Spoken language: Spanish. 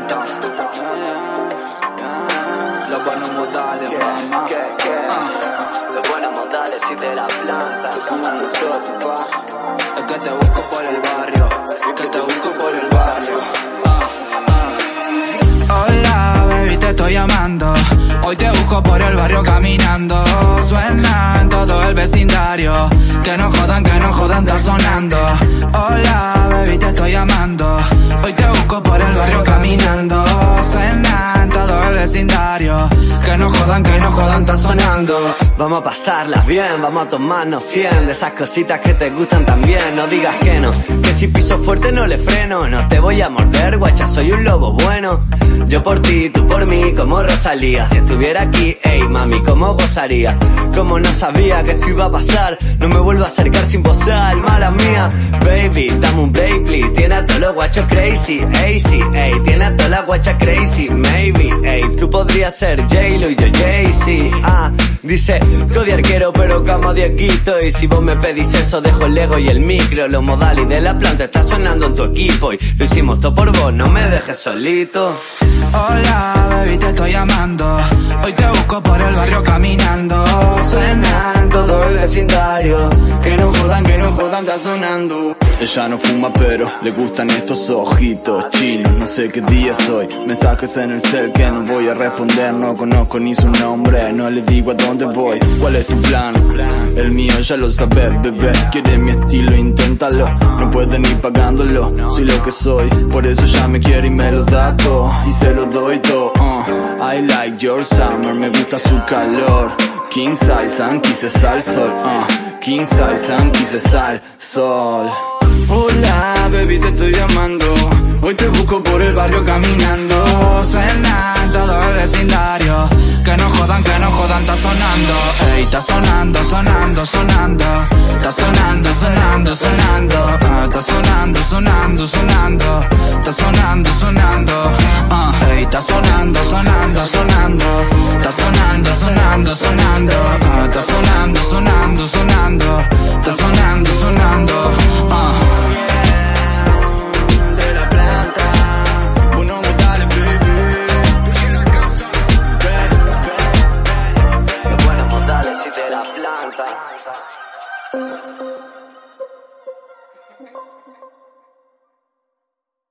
cantar. Los buenos modales, mamá. Ah. Los buenos modales y de la planta. Es que te busco por el barrio. Es que te busco por el barrio. Ah, ah. Hola, baby, te estoy llamando. Hoy te busco por el barrio caminando. Suena todo el vecindario. Que no jodan, que no jodan, está sonando. Vamos a pasarlas bien, vamos a tomarnos 100 de esas cositas que te gustan también. No digas que no, que si piso fuerte no le freno. No te voy a morder, guacha, soy un lobo bueno. Yo por ti, tú por mí, como Rosalía. Si estuviera aquí, ey mami, ¿cómo gozaría? Como no sabía que esto iba a pasar, no me vuelvo a acercar sin posar, mala mía. Baby, dame un please. Tiene a todos los guachos crazy, sí, ey. Tiene a todas las guachas crazy, maybe, ey. Tú podrías ser J-Lo y yo Jay-Z, ah. Dice, Cody arquero pero cama Dieguito Y si vos me pedís eso dejo el ego y el micro Los modales de la planta está sonando en tu equipo Y lo hicimos todo por vos, no me dejes solito Hola, baby, te estoy llamando. Hoy te busco por el barrio caminando. Suena Que no jodan, que no jodan, está sonando. Ella no fuma pero le gustan estos ojitos chinos. No sé qué día soy, mensajes en el cel que no voy a responder. No conozco ni su nombre, no le digo a dónde voy. ¿Cuál es tu plan? El mío ya lo sabes, bebé. Quiere mi estilo, inténtalo. No puede ni pagándolo, soy lo que soy Por eso ya me quiere y me lo da todo. Y se lo doy todo, uh. I like your summer, me gusta su calor King size, antes al sol, uh. King size, antes al sol Hola, baby, te estoy llamando. Hoy te busco por el barrio caminando. Suena en todo el vecindario. Que no jodan, que no jodan, está sonando. Ey, está sonando, sonando, sonando. Está sonando, sonando, sonando. Ah, está sonando, sonando, sonando y está sonando, sonando, sonando. Está sonando, sonando, sonando. Ah, está sonando, sonando, sonando. Está sonando, sonando. Ah. Planta.